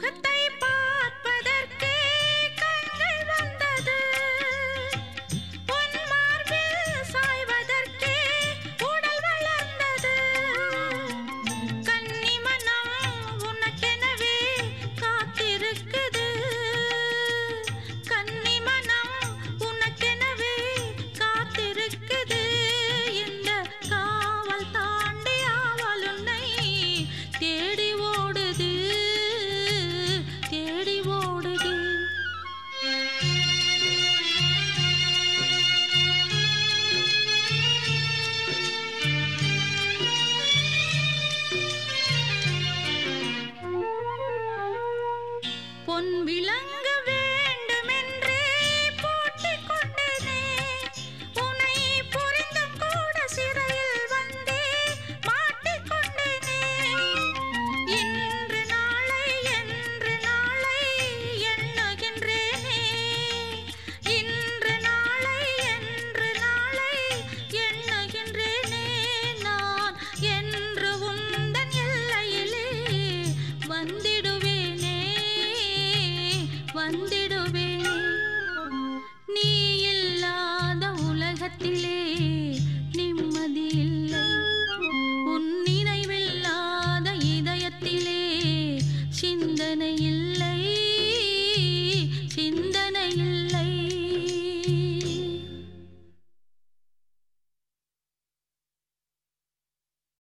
かった பொன் விளங்க சிந்தனையில்